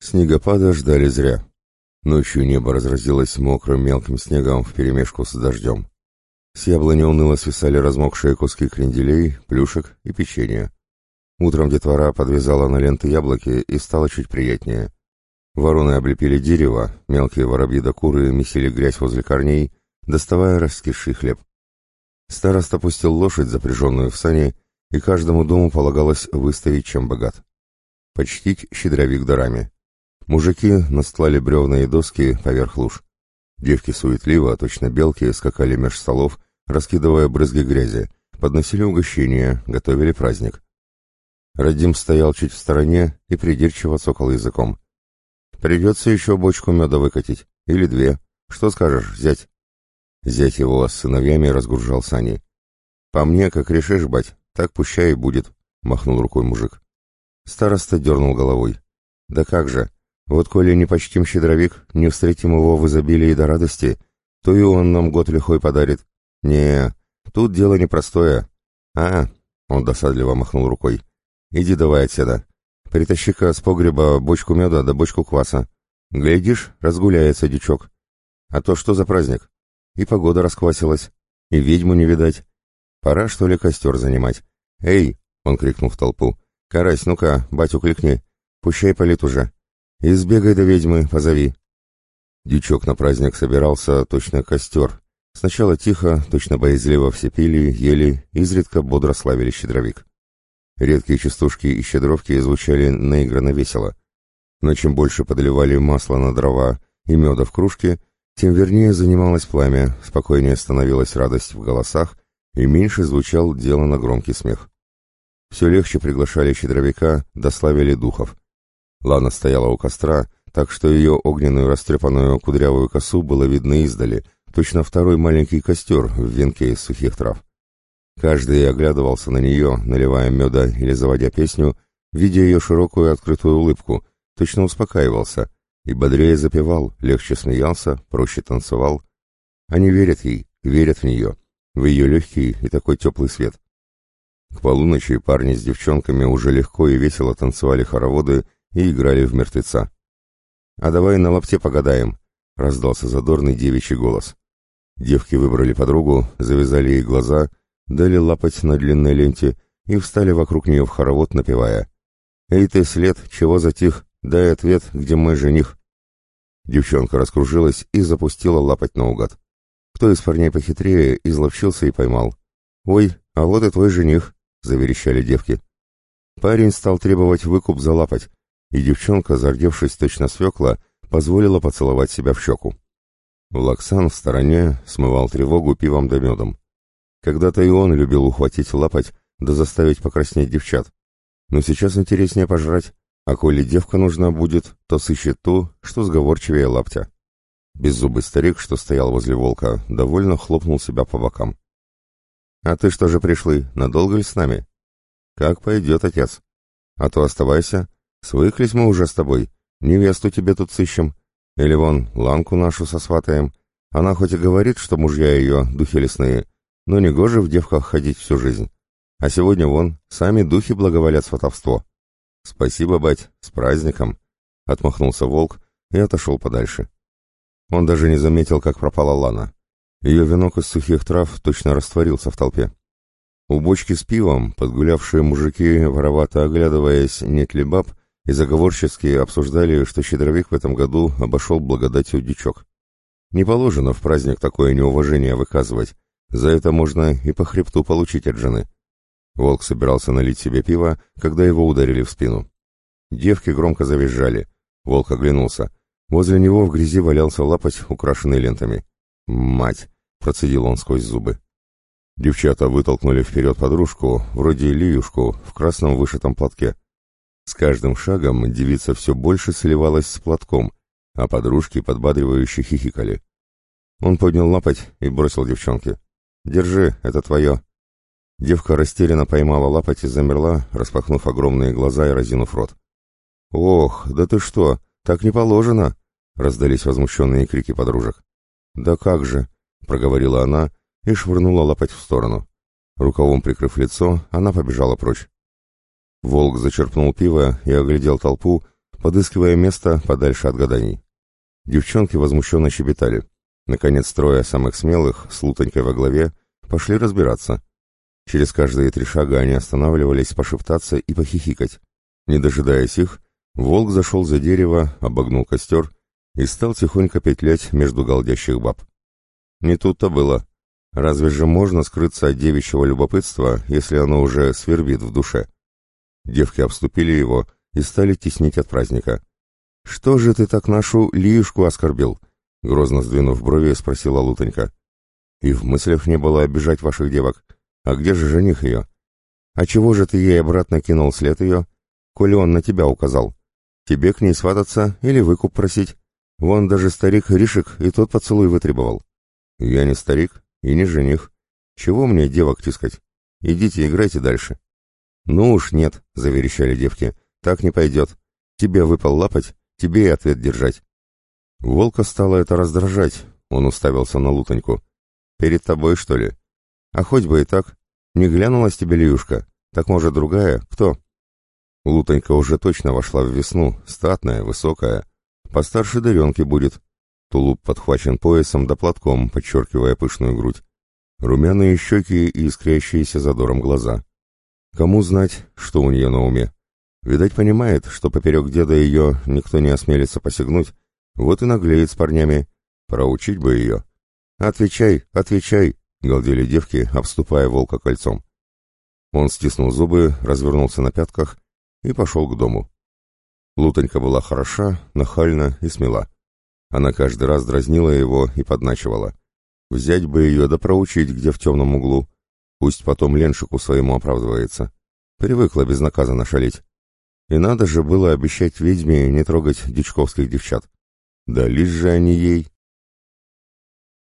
Снегопада ждали зря. Ночью небо разразилось мокрым мелким снегом вперемешку с дождем. С яблони уныло свисали размокшие куски кренделей, плюшек и печенья. Утром детвора подвязала на ленты яблоки и стало чуть приятнее. Вороны облепили дерево, мелкие воробьи да куры месили грязь возле корней, доставая раскисший хлеб. Староста пустил лошадь, запряженную в сани, и каждому дому полагалось выставить, чем богат. Почтить щедровик дарами. Мужики настлали бревна и доски поверх луж. Девки суетливо, точно белки, скакали меж столов, раскидывая брызги грязи, подносили угощения, готовили праздник. Радим стоял чуть в стороне и придирчиво цокал языком. «Придется еще бочку меда выкатить. Или две. Что скажешь, зять?» Зять его с сыновьями разгружал сани. «По мне, как решишь, бать, так пущай и будет», — махнул рукой мужик. Староста дернул головой. «Да как же, вот коли не почтим щедровик, не встретим его в изобилии до радости, то и он нам год лихой подарит. Не, тут дело непростое. А, он досадливо махнул рукой. Иди давай отсюда. Притащи-ка с погреба бочку меда да бочку кваса. Глядишь, разгуляется дичок. А то что за праздник? И погода расквасилась, и ведьму не видать. Пора, что ли, костер занимать. Эй, он крикнул в толпу. Карась, ну-ка, батю кликни. Пущай полит уже. И сбегай до ведьмы, позови. Дичок на праздник собирался точно костер. Сначала тихо, точно боязливо все пили, ели, изредка бодро славили щедровик. Редкие частушки и щедровки звучали наигранно весело. Но чем больше подливали масла на дрова и меда в кружке, тем вернее занималось пламя, спокойнее становилась радость в голосах и меньше звучал делано громкий смех. Все легче приглашали щедровика, дославили духов — Лана стояла у костра, так что ее огненную растрепанную кудрявую косу было видно издали, точно второй маленький костер в венке из сухих трав. Каждый оглядывался на нее, наливая меда или заводя песню, видя ее широкую открытую улыбку, точно успокаивался и бодрее запевал, легче смеялся, проще танцевал. Они верят ей, верят в нее, в ее легкий и такой теплый свет. К полуночи парни с девчонками уже легко и весело танцевали хороводы и играли в мертвеца. «А давай на лапте погадаем», — раздался задорный девичий голос. Девки выбрали подругу, завязали ей глаза, дали лапать на длинной ленте и встали вокруг нее в хоровод, напевая. «Эй ты, след, чего затих? Дай ответ, где мой жених?» Девчонка раскружилась и запустила лапать наугад. Кто из парней похитрее, изловчился и поймал. «Ой, а вот и твой жених», — заверещали девки. Парень стал требовать выкуп за лапать, и девчонка, зардевшись точно свекла, позволила поцеловать себя в щеку. Лаксан в стороне смывал тревогу пивом да медом. Когда-то и он любил ухватить лапать, да заставить покраснеть девчат. Но сейчас интереснее пожрать, а коли девка нужна будет, то сыщет ту, что сговорчивее лаптя. Беззубый старик, что стоял возле волка, довольно хлопнул себя по бокам. «А ты что же пришли? Надолго ли с нами?» «Как пойдет, отец. А то оставайся, Свыклись мы уже с тобой. Невесту тебе тут сыщем. Или вон, ланку нашу сосватаем. Она хоть и говорит, что мужья ее духи лесные, но не гоже в девках ходить всю жизнь. А сегодня вон, сами духи благоволят сватовство. Спасибо, бать, с праздником. Отмахнулся волк и отошел подальше. Он даже не заметил, как пропала Лана. Ее венок из сухих трав точно растворился в толпе. У бочки с пивом подгулявшие мужики, воровато оглядываясь, нет ли баб, и заговорчески обсуждали, что щедровик в этом году обошел благодатью дичок. Не положено в праздник такое неуважение выказывать, за это можно и по хребту получить от жены. Волк собирался налить себе пиво, когда его ударили в спину. Девки громко завизжали. Волк оглянулся. Возле него в грязи валялся лапоть, украшенный лентами. «Мать!» — процедил он сквозь зубы. Девчата вытолкнули вперед подружку, вроде Лиюшку, в красном вышитом платке. С каждым шагом девица все больше сливалась с платком, а подружки подбадривающе хихикали. Он поднял лапоть и бросил девчонке. «Держи, это твое». Девка растерянно поймала лапоть и замерла, распахнув огромные глаза и разинув рот. «Ох, да ты что, так не положено!» — раздались возмущенные крики подружек. «Да как же!» — проговорила она и швырнула лапоть в сторону. Рукавом прикрыв лицо, она побежала прочь. Волк зачерпнул пиво и оглядел толпу, подыскивая место подальше от гаданий. Девчонки возмущенно щебетали. Наконец, трое самых смелых, с Лутонькой во главе, пошли разбираться. Через каждые три шага они останавливались пошептаться и похихикать. Не дожидаясь их, волк зашел за дерево, обогнул костер и стал тихонько петлять между галдящих баб. Не тут-то было. Разве же можно скрыться от девичьего любопытства, если оно уже свербит в душе? Девки обступили его и стали теснить от праздника. «Что же ты так нашу Лишку оскорбил?» Грозно сдвинув брови, спросила Лутонька. «И в мыслях не было обижать ваших девок. А где же жених ее? А чего же ты ей обратно кинул след ее, коли он на тебя указал? Тебе к ней свататься или выкуп просить? Вон даже старик Ришек и тот поцелуй вытребовал». «Я не старик и не жених. Чего мне девок тискать? Идите, играйте дальше». «Ну уж нет», — заверещали девки, — «так не пойдет. Тебе выпал лапать, тебе и ответ держать». Волка стало это раздражать, он уставился на лутоньку. «Перед тобой, что ли? А хоть бы и так. Не глянулась тебе Лиюшка? Так, может, другая? Кто?» Лутонька уже точно вошла в весну, статная, высокая. Постарше дыренки будет. Тулуп подхвачен поясом да платком, подчеркивая пышную грудь. Румяные щеки и искрящиеся задором глаза. Кому знать, что у нее на уме? Видать, понимает, что поперек деда ее никто не осмелится посягнуть, вот и наглеет с парнями. Проучить бы ее. «Отвечай, отвечай!» — галдели девки, обступая волка кольцом. Он стиснул зубы, развернулся на пятках и пошел к дому. Лутонька была хороша, нахальна и смела. Она каждый раз дразнила его и подначивала. Взять бы ее да проучить, где в темном углу. Пусть потом Леншику своему оправдывается. Привыкла безнаказанно шалить. И надо же было обещать ведьме не трогать дичковских девчат. Дались же они ей.